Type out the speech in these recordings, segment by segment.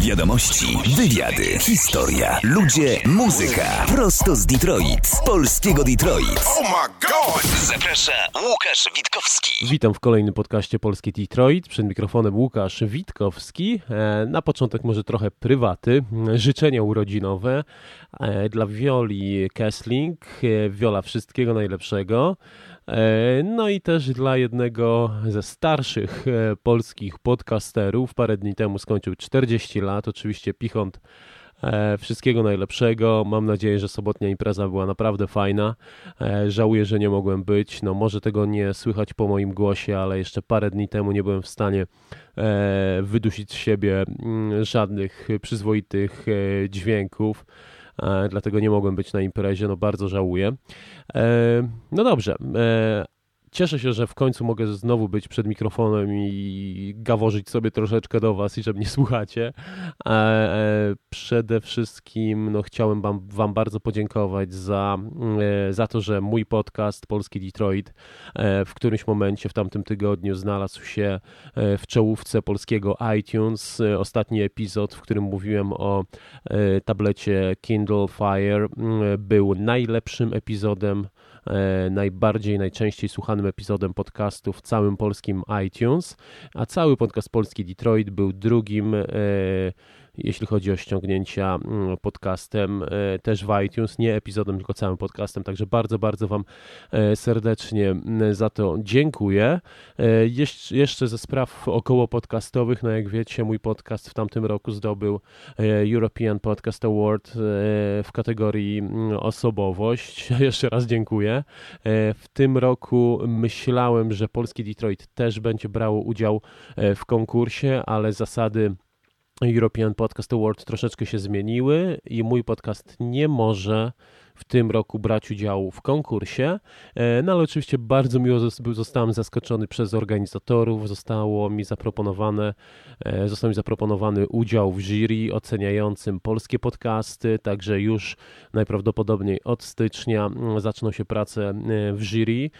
Wiadomości, wywiady, historia, ludzie, muzyka. Prosto z Detroit, z polskiego Detroit. Oh my god! Zaprasza Łukasz Witkowski. Witam w kolejnym podcaście Polski Detroit. Przed mikrofonem Łukasz Witkowski. E, na początek może trochę prywaty. Życzenia urodzinowe e, dla Wioli Kessling. E, Wiola wszystkiego najlepszego. No i też dla jednego ze starszych polskich podcasterów. Parę dni temu skończył 40 lat. Oczywiście Pichont Wszystkiego najlepszego. Mam nadzieję, że sobotnia impreza była naprawdę fajna. Żałuję, że nie mogłem być. No może tego nie słychać po moim głosie, ale jeszcze parę dni temu nie byłem w stanie wydusić z siebie żadnych przyzwoitych dźwięków dlatego nie mogłem być na imprezie, no bardzo żałuję. No dobrze, Cieszę się, że w końcu mogę znowu być przed mikrofonem i gaworzyć sobie troszeczkę do Was i że mnie słuchacie. E, e, przede wszystkim no, chciałem wam, wam bardzo podziękować za, e, za to, że mój podcast Polski Detroit w którymś momencie w tamtym tygodniu znalazł się w czołówce polskiego iTunes. Ostatni epizod, w którym mówiłem o tablecie Kindle Fire, był najlepszym epizodem najbardziej, najczęściej słuchanym epizodem podcastu w całym polskim iTunes, a cały podcast Polski Detroit był drugim e, jeśli chodzi o ściągnięcia mm, podcastem e, też w iTunes, nie epizodem, tylko całym podcastem. Także bardzo, bardzo Wam e, serdecznie mm, za to dziękuję. E, jeszcze ze spraw około podcastowych, no jak wiecie, mój podcast w tamtym roku zdobył European Podcast Award w kategorii mm, osobowość. Jeszcze raz dziękuję. W tym roku myślałem, że polski Detroit też będzie brało udział w konkursie, ale zasady European Podcast Award troszeczkę się zmieniły i mój podcast nie może w tym roku brać udziału w konkursie. E, no ale oczywiście bardzo miło zostałem zaskoczony przez organizatorów. Zostało mi zaproponowane, e, został mi zaproponowany udział w jury oceniającym polskie podcasty, także już najprawdopodobniej od stycznia mm, zaczną się prace e, w jury.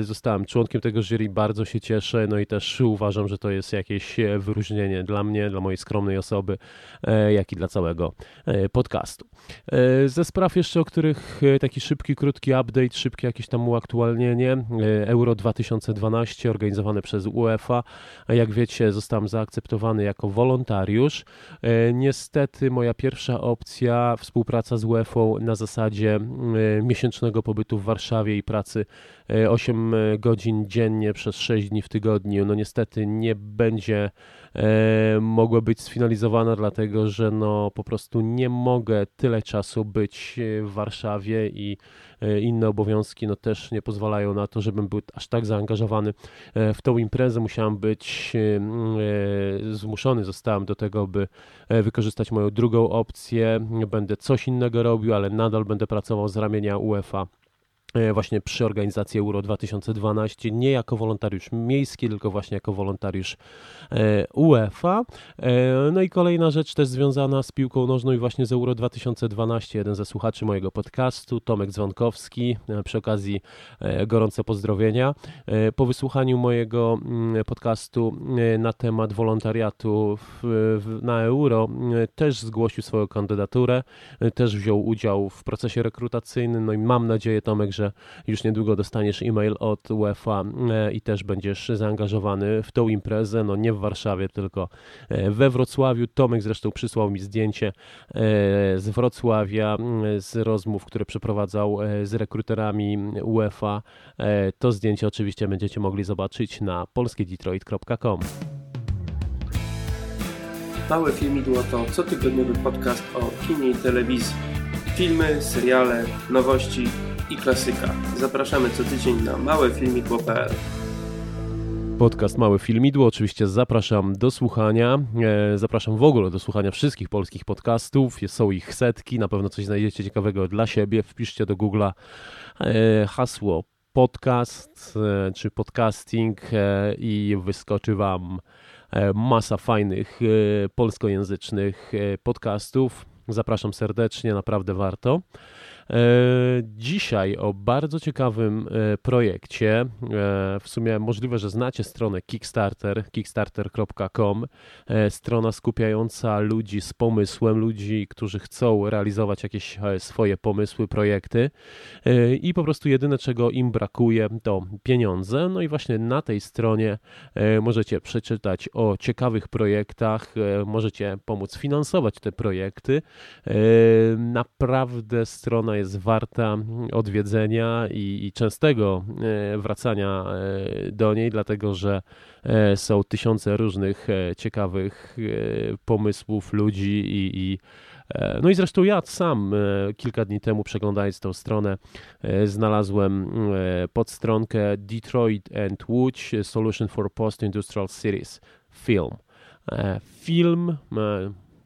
Zostałem członkiem tego jury, bardzo się cieszę, no i też uważam, że to jest jakieś wyróżnienie dla mnie, dla mojej skromnej osoby, jak i dla całego podcastu. Ze spraw jeszcze o których e, taki szybki, krótki update, szybkie jakieś tam uaktualnienie. E, Euro 2012 organizowane przez UEFA. Jak wiecie, zostałem zaakceptowany jako wolontariusz. E, niestety moja pierwsza opcja, współpraca z UEFA na zasadzie miesięcznego pobytu w Warszawie i pracy 8 godzin dziennie przez 6 dni w tygodniu, no niestety nie będzie mogła być sfinalizowana, dlatego że no po prostu nie mogę tyle czasu być w Warszawie i e, inne obowiązki no też nie pozwalają na to, żebym był aż tak zaangażowany e, w tą imprezę. Musiałem być e, zmuszony zostałem do tego, by wykorzystać moją drugą opcję. Będę coś innego robił, ale nadal będę pracował z ramienia UEFA E, właśnie przy organizacji Euro 2012, nie jako wolontariusz miejski, tylko właśnie jako wolontariusz e, UEFA. E, no i kolejna rzecz też związana z piłką nożną i właśnie z Euro 2012. Jeden ze słuchaczy mojego podcastu, Tomek Dzwonkowski, przy okazji gorące pozdrowienia. Po wysłuchaniu mojego mm, podcastu na temat wolontariatu na Euro też zgłosił swoją kandydaturę, też wziął udział w procesie rekrutacyjnym, no i mam nadzieję Tomek, że że już niedługo dostaniesz e-mail od UEFA e, i też będziesz zaangażowany w tą imprezę, no nie w Warszawie, tylko e, we Wrocławiu. Tomek zresztą przysłał mi zdjęcie e, z Wrocławia, z rozmów, które przeprowadzał z rekruterami UEFA. To zdjęcie oczywiście będziecie mogli zobaczyć na polskiedetroit.com. Małe filmidło to cotygodniowy podcast o kinie i telewizji. Filmy, seriale, nowości i klasyka. Zapraszamy co tydzień na małefilmidło.pl Podcast Małe Filmidło. Oczywiście zapraszam do słuchania. E, zapraszam w ogóle do słuchania wszystkich polskich podcastów. Są ich setki. Na pewno coś znajdziecie ciekawego dla siebie. Wpiszcie do Google'a e, hasło podcast e, czy podcasting i wyskoczy Wam masa fajnych polskojęzycznych podcastów. Zapraszam serdecznie, naprawdę warto. Dzisiaj o bardzo ciekawym projekcie. W sumie możliwe, że znacie stronę Kickstarter, kickstarter.com. Strona skupiająca ludzi z pomysłem, ludzi, którzy chcą realizować jakieś swoje pomysły, projekty i po prostu jedyne, czego im brakuje, to pieniądze. No i właśnie na tej stronie możecie przeczytać o ciekawych projektach, możecie pomóc finansować te projekty. Naprawdę strona jest warta odwiedzenia i, i częstego e, wracania e, do niej, dlatego że e, są tysiące różnych ciekawych pomysłów ludzi i, i no i zresztą ja sam kilka dni temu przeglądając tę stronę znalazłem podstronkę Detroit and Łódź Solution for Post-Industrial Cities Film. Film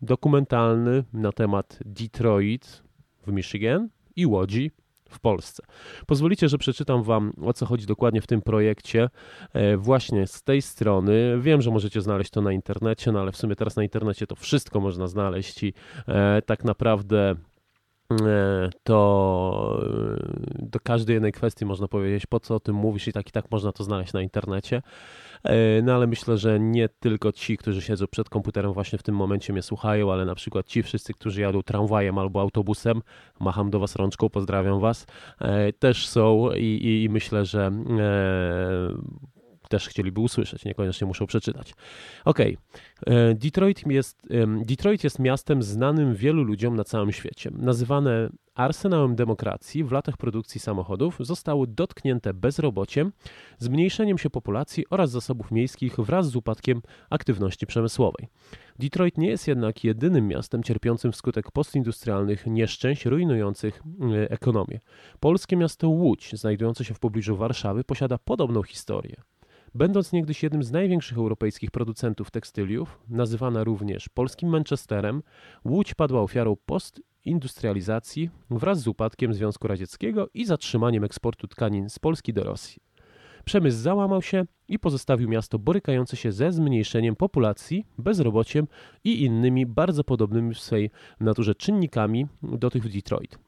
dokumentalny na temat Detroit w Michigan i Łodzi w Polsce. Pozwolicie, że przeczytam Wam o co chodzi dokładnie w tym projekcie e, właśnie z tej strony. Wiem, że możecie znaleźć to na internecie, no ale w sumie teraz na internecie to wszystko można znaleźć i e, tak naprawdę to do każdej jednej kwestii można powiedzieć, po co o tym mówisz i tak i tak można to znaleźć na internecie. E, no ale myślę, że nie tylko ci, którzy siedzą przed komputerem właśnie w tym momencie mnie słuchają, ale na przykład ci wszyscy, którzy jadą tramwajem albo autobusem, macham do was rączką, pozdrawiam was, e, też są i, i myślę, że e, też chcieliby usłyszeć, niekoniecznie muszą przeczytać. Ok, Detroit jest, Detroit jest miastem znanym wielu ludziom na całym świecie. Nazywane arsenałem demokracji w latach produkcji samochodów zostało dotknięte bezrobociem, zmniejszeniem się populacji oraz zasobów miejskich wraz z upadkiem aktywności przemysłowej. Detroit nie jest jednak jedynym miastem cierpiącym wskutek postindustrialnych nieszczęść rujnujących e, ekonomię. Polskie miasto Łódź, znajdujące się w pobliżu Warszawy, posiada podobną historię. Będąc niegdyś jednym z największych europejskich producentów tekstyliów, nazywana również polskim Manchesterem, Łódź padła ofiarą postindustrializacji wraz z upadkiem Związku Radzieckiego i zatrzymaniem eksportu tkanin z Polski do Rosji. Przemysł załamał się i pozostawił miasto borykające się ze zmniejszeniem populacji, bezrobociem i innymi bardzo podobnymi w swej naturze czynnikami do tych w Detroit.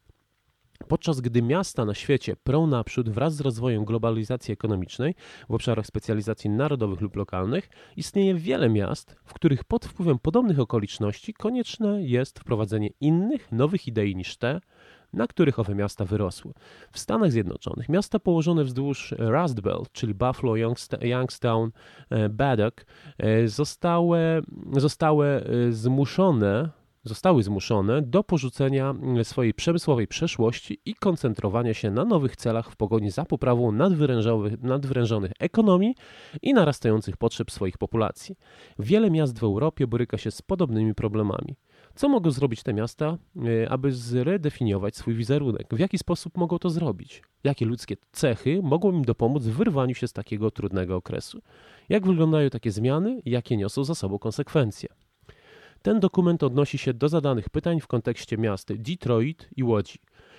Podczas gdy miasta na świecie prą naprzód wraz z rozwojem globalizacji ekonomicznej w obszarach specjalizacji narodowych lub lokalnych, istnieje wiele miast, w których pod wpływem podobnych okoliczności konieczne jest wprowadzenie innych, nowych idei niż te, na których owe miasta wyrosły. W Stanach Zjednoczonych miasta położone wzdłuż Rust Belt, czyli Buffalo, Youngstown, e, Baddock, e, zostały, zostały e, zmuszone zostały zmuszone do porzucenia swojej przemysłowej przeszłości i koncentrowania się na nowych celach w pogoni za poprawą nadwyrężonych ekonomii i narastających potrzeb swoich populacji. Wiele miast w Europie boryka się z podobnymi problemami. Co mogą zrobić te miasta, e, aby zredefiniować swój wizerunek? W jaki sposób mogą to zrobić? Jakie ludzkie cechy mogą im dopomóc w wyrwaniu się z takiego trudnego okresu? Jak wyglądają takie zmiany jakie niosą za sobą konsekwencje? Ten dokument odnosi się do zadanych pytań w kontekście miast Detroit i Łodzi.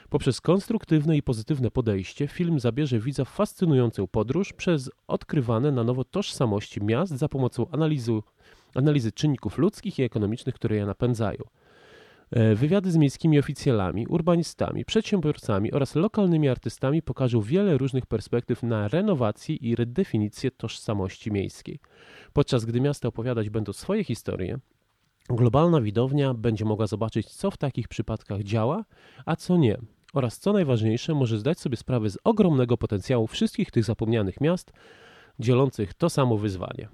Poprzez konstruktywne i pozytywne podejście film zabierze widza w fascynującą podróż przez odkrywane na nowo tożsamości miast za pomocą analizu, analizy czynników ludzkich i ekonomicznych, które je napędzają. E, wywiady z miejskimi oficjalami, urbanistami, przedsiębiorcami oraz lokalnymi artystami pokażą wiele różnych perspektyw na renowację i redefinicję tożsamości miejskiej. Podczas gdy miasta opowiadać będą swoje historie, Globalna widownia będzie mogła zobaczyć, co w takich przypadkach działa, a co nie, oraz co najważniejsze, może zdać sobie sprawę z ogromnego potencjału wszystkich tych zapomnianych miast, dzielących to samo wyzwanie.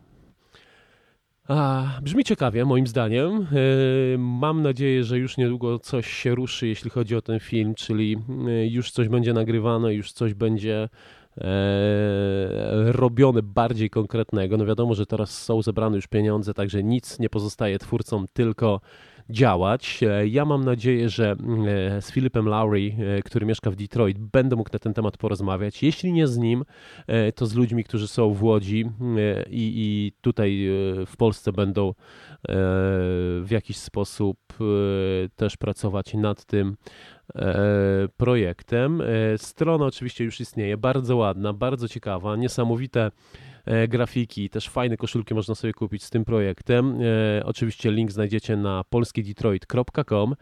A, brzmi ciekawie, moim zdaniem. Yy, mam nadzieję, że już niedługo coś się ruszy, jeśli chodzi o ten film, czyli yy, już coś będzie nagrywane, już coś będzie e, robione bardziej konkretnego. No wiadomo, że teraz są zebrane już pieniądze, także nic nie pozostaje twórcom, tylko działać. E, ja mam nadzieję, że e, z Filipem Lowry, e, który mieszka w Detroit, będę mógł na ten temat porozmawiać. Jeśli nie z nim, to z ludźmi, którzy są w Łodzi i, i tutaj w Polsce będą w jakiś sposób też pracować nad tym projektem. Strona oczywiście już istnieje, bardzo ładna, bardzo ciekawa, niesamowite E, grafiki, też fajne koszulki można sobie kupić z tym projektem. E, oczywiście link znajdziecie na polskiedetroit.com.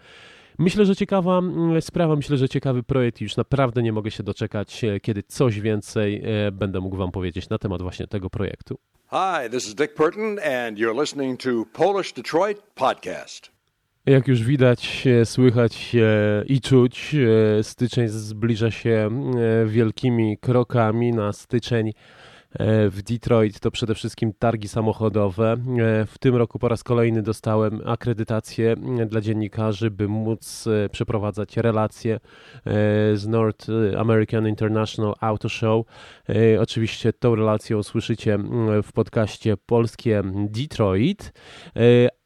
Myślę, że ciekawa mm, sprawa, myślę, że ciekawy projekt już naprawdę nie mogę się doczekać, kiedy coś więcej będę mógł Wam powiedzieć na temat właśnie tego projektu. Hi, this is Dick Burton and you're listening to Polish Detroit Podcast. Jak już widać, słychać i czuć, styczeń zbliża się wielkimi krokami na styczeń E, w Detroit to przede wszystkim targi samochodowe. E, w tym roku po raz kolejny dostałem akredytację e, dla dziennikarzy, by móc przeprowadzać relacje z North American International Auto Show. Oczywiście tą relację usłyszycie w podcaście Polskie Detroit.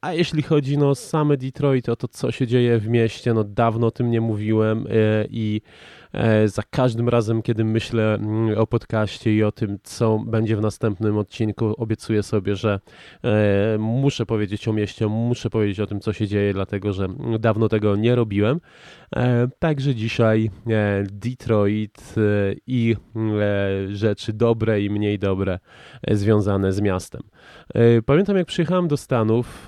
A jeśli chodzi no same Detroit, o to co się dzieje w mieście, no dawno o tym nie mówiłem i E, za każdym razem, kiedy myślę mm, o podcaście i o tym, co będzie w następnym odcinku, obiecuję sobie, że e, muszę powiedzieć o mieście, muszę powiedzieć o tym, co się dzieje, dlatego że dawno tego nie robiłem. E, także dzisiaj Detroit i rzeczy dobre i mniej dobre związane z miastem. Pamiętam, jak przyjechałem do Stanów,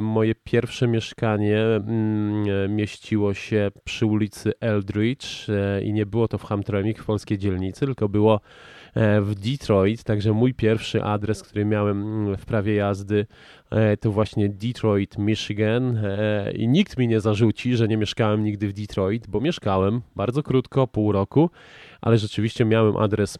moje pierwsze mieszkanie mm, mieściło się przy ulicy Eldridge i nie było to w Hamtramck w polskiej dzielnicy, tylko było e, w Detroit, także mój pierwszy adres, który miałem mm, w prawie jazdy, e, to właśnie Detroit, Michigan. E, i nikt mi nie zarzuci, że nie mieszkałem nigdy w Detroit, bo mieszkałem bardzo krótko, pół roku, ale rzeczywiście miałem adres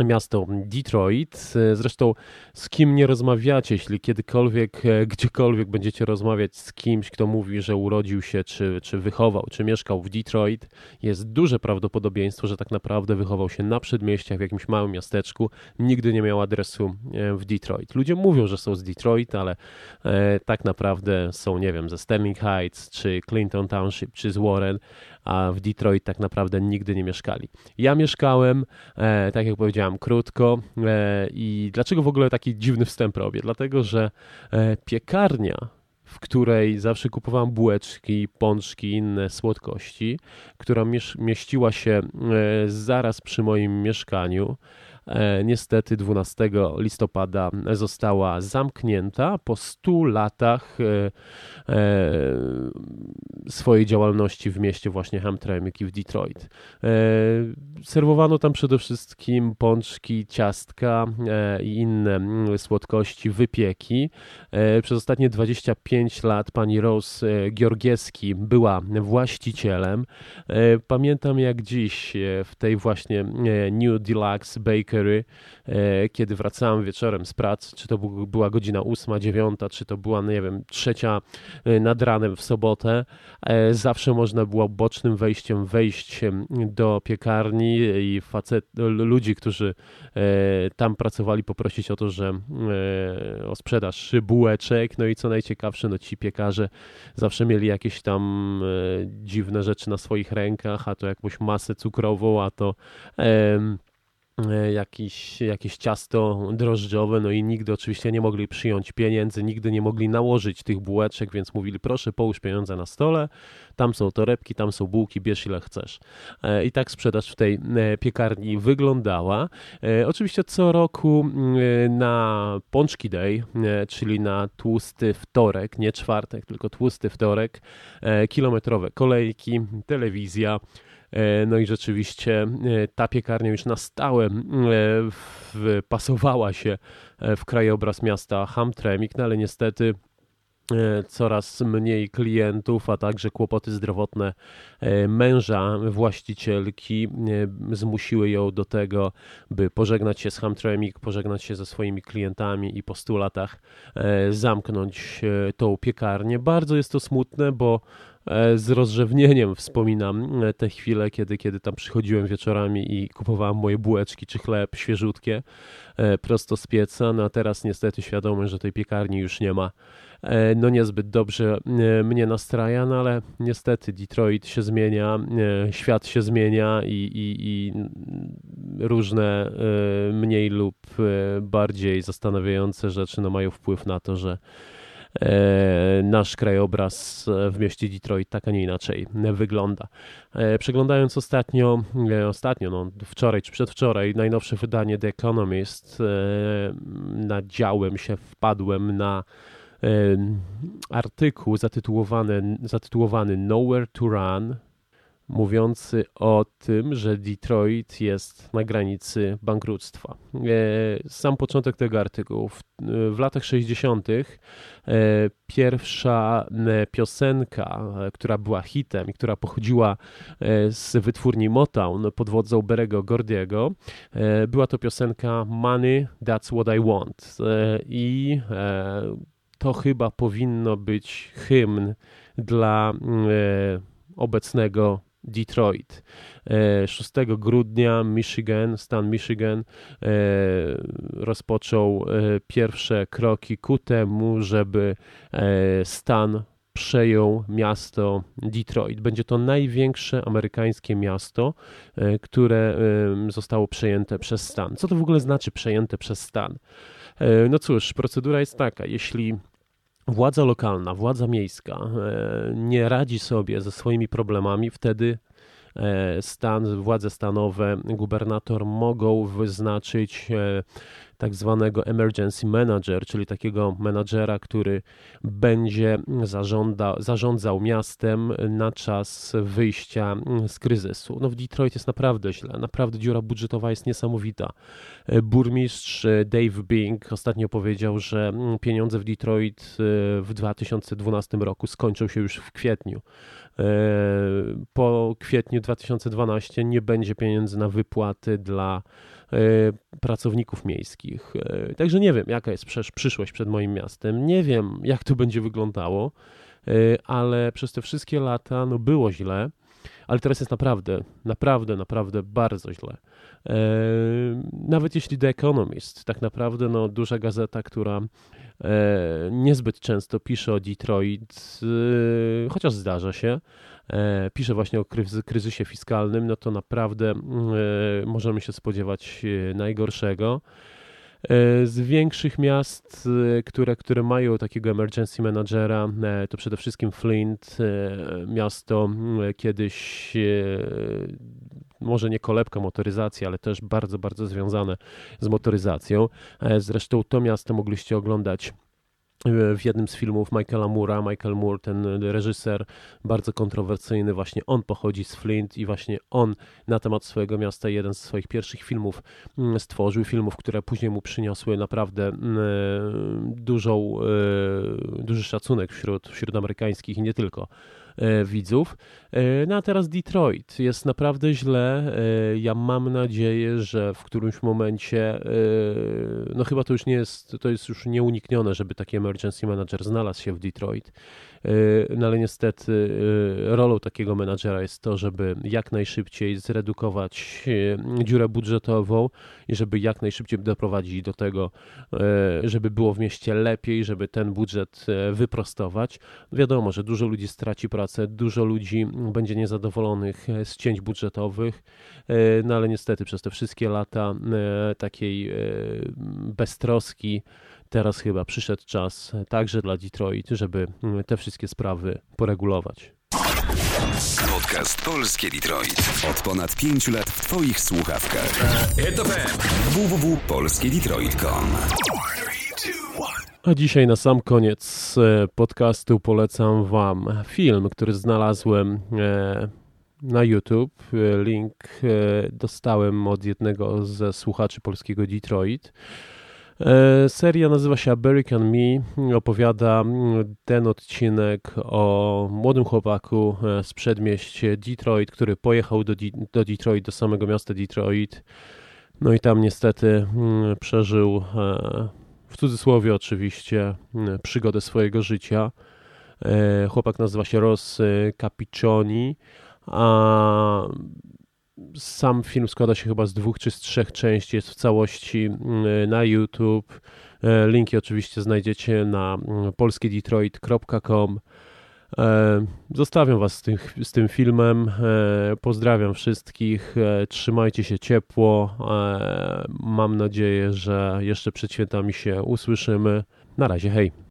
miasto Detroit. Zresztą z kim nie rozmawiacie, jeśli kiedykolwiek, e, gdziekolwiek będziecie rozmawiać z kimś, kto mówi, że urodził się, czy, czy wychował, czy mieszkał w Detroit, jest duże prawdopodobieństwo, że tak naprawdę wychował się na przedmieściach w jakimś małym miasteczku, nigdy nie miał adresu e, w Detroit. Ludzie mówią, że są z Detroit, ale e, tak naprawdę są, nie wiem, ze Sterling Heights, czy Clinton Township, czy z Warren, a w Detroit tak naprawdę nigdy nie mieszkali. Ja mieszkałem, e, tak jak powiedziałem, krótko e, i dlaczego w ogóle taki dziwny wstęp robię? Dlatego, że e, piekarnia w której zawsze kupowałem bułeczki, pączki, inne słodkości, która mieściła się e, zaraz przy moim mieszkaniu. E, niestety 12 listopada została zamknięta po 100 latach e, e, swojej działalności w mieście właśnie Hamtramck i w Detroit. Serwowano tam przede wszystkim pączki, ciastka i inne mm, słodkości, wypieki. Przez ostatnie 25 lat pani Rose Georgieski była właścicielem. Pamiętam jak dziś w tej właśnie New Deluxe Bakery Bakery, e, kiedy wracałem wieczorem z pracy, czy to była godzina ósma, dziewiąta, czy to była, nie wiem, trzecia e, nad ranem w sobotę, e, zawsze można było bocznym wejściem wejść do piekarni i facet, ludzi, którzy tam pracowali, poprosić o to, że o sprzedaż bułeczek, no i co najciekawsze, no ci piekarze zawsze mieli jakieś tam dziwne rzeczy na swoich rękach, a to jakąś masę cukrową, a to E, jakiś, jakieś ciasto drożdżowe, no i nigdy oczywiście nie mogli przyjąć pieniędzy, nigdy nie mogli nałożyć tych bułeczek, więc mówili proszę połóż pieniądze na stole, tam są torebki, tam są bułki, bierz ile chcesz. E, I tak sprzedaż w tej e, piekarni wyglądała. Oczywiście co roku na Pączki Day, czyli na tłusty wtorek, nie czwartek, tylko tłusty wtorek, kilometrowe kolejki, telewizja, E, no i rzeczywiście e, ta piekarnia już na stałe wpasowała się e, w krajobraz miasta Hamtramck, no ale niestety coraz mniej klientów, a także kłopoty zdrowotne męża właścicielki zmusiły ją do tego, by pożegnać się z Hamtramck, pożegnać się ze swoimi klientami i po 100 latach zamknąć tą piekarnię. Bardzo jest to smutne, bo E, z rozrzewnieniem wspominam e, te chwile, kiedy, kiedy tam przychodziłem wieczorami i kupowałem moje bułeczki czy chleb świeżutkie e, prosto z pieca, no a teraz niestety świadomy, że tej piekarni już nie ma. No niezbyt dobrze mnie nastraja, no ale niestety Detroit się zmienia, świat się zmienia i, i, i różne mniej lub bardziej zastanawiające rzeczy no mają wpływ na to, że E, nasz krajobraz w mieście Detroit tak, a nie inaczej wygląda. E, przeglądając ostatnio, ostatnio, no, wczoraj czy przedwczoraj, najnowsze wydanie The Economist, e, nadziałem się, wpadłem na artykuł zatytułowany, zatytułowany Nowhere to Run mówiący o tym, że Detroit jest na granicy bankructwa. E, sam początek tego artykułu. W, latach 60. E, pierwsza e, piosenka, która była hitem i która pochodziła z wytwórni Motown pod wodzą Berego Gordiego, była to piosenka Money, That's What I Want. I to chyba powinno być hymn dla obecnego Detroit. 6 e, grudnia Michigan, stan Michigan e, rozpoczął e, pierwsze kroki ku temu, żeby stan przejął miasto Detroit. Będzie to największe amerykańskie miasto, które zostało przejęte przez stan. Co to w ogóle znaczy przejęte przez stan? No cóż, procedura jest taka, jeśli władza lokalna, władza miejska e, nie radzi sobie ze swoimi problemami, wtedy e, stan, władze stanowe, gubernator mogą wyznaczyć e, tak zwanego emergency manager, czyli takiego menadżera, który będzie zażąda, zarządzał miastem na czas wyjścia z kryzysu. No w Detroit jest naprawdę źle, naprawdę dziura budżetowa jest niesamowita. Burmistrz Dave Bing ostatnio powiedział, że pieniądze w Detroit e, w 2012 roku skończą się już w kwietniu. E, po kwietniu 2012 nie będzie pieniędzy na wypłaty dla e, pracowników miejskich. E, także nie wiem, jaka jest przyszłość przed moim miastem. Nie wiem, jak to będzie wyglądało, ale przez te wszystkie lata no było źle, ale teraz jest naprawdę, naprawdę, naprawdę bardzo źle. Nawet jeśli The Economist, tak naprawdę no, duża gazeta, która E, niezbyt często pisze o Detroit, e, chociaż zdarza się. E, pisze właśnie o kryzysie fiskalnym, no to naprawdę możemy się spodziewać najgorszego. Z większych miast, które, które mają takiego emergency managera, to przede wszystkim Flint, miasto kiedyś może nie kolebka motoryzacji, ale też bardzo, bardzo związane z motoryzacją. E, zresztą to miasto mogliście oglądać e, w jednym z filmów Michaela Moore'a. Michael Moore, ten reżyser, bardzo kontrowersyjny, właśnie on pochodzi z Flint i właśnie on na temat swojego miasta jeden z swoich pierwszych filmów mm, stworzył. Filmów, które później mu przyniosły naprawdę mm, e, dużą, duży szacunek wśród, wśród amerykańskich i nie tylko E, widzów. E, no a teraz Detroit. Jest naprawdę źle. E, ja mam nadzieję, że w którymś momencie, no chyba to już nie jest, to jest już nieuniknione, żeby taki emergency manager znalazł się w Detroit. No ale niestety rolą takiego menadżera jest to, żeby jak najszybciej zredukować dziurę budżetową i żeby jak najszybciej doprowadzić do tego, żeby było w mieście lepiej, żeby ten budżet wyprostować. Wiadomo, że dużo ludzi straci pracę pracę. Dużo ludzi będzie niezadowolonych e, z cięć budżetowych, e, no ale niestety przez te wszystkie lata e, takiej beztroski teraz chyba przyszedł czas także dla Detroit, żeby te wszystkie sprawy poregulować. Podcast Polskie Detroit. Od ponad pięciu lat w Twoich słuchawkach. www.polskiedetroit.com a dzisiaj na sam koniec e, podcastu polecam Wam film, który znalazłem e, na YouTube. E, link dostałem od jednego ze słuchaczy polskiego Detroit. Seria nazywa się American Me. Opowiada ten odcinek o młodym chłopaku z przedmieścia Detroit, który pojechał do, do Detroit, do samego miasta Detroit. No i tam niestety przeżył w cudzysłowie oczywiście, przygodę swojego życia. E, chłopak nazywa się Ross e, Capiccioni, a sam film składa się chyba z dwóch czy z trzech części, jest w całości na YouTube. E, linki oczywiście znajdziecie na polskiedetroit.com. Zostawiam Was z tym, z tym filmem. Pozdrawiam wszystkich. Trzymajcie się ciepło. Mam nadzieję, że jeszcze przed świętami się usłyszymy. Na razie, hej.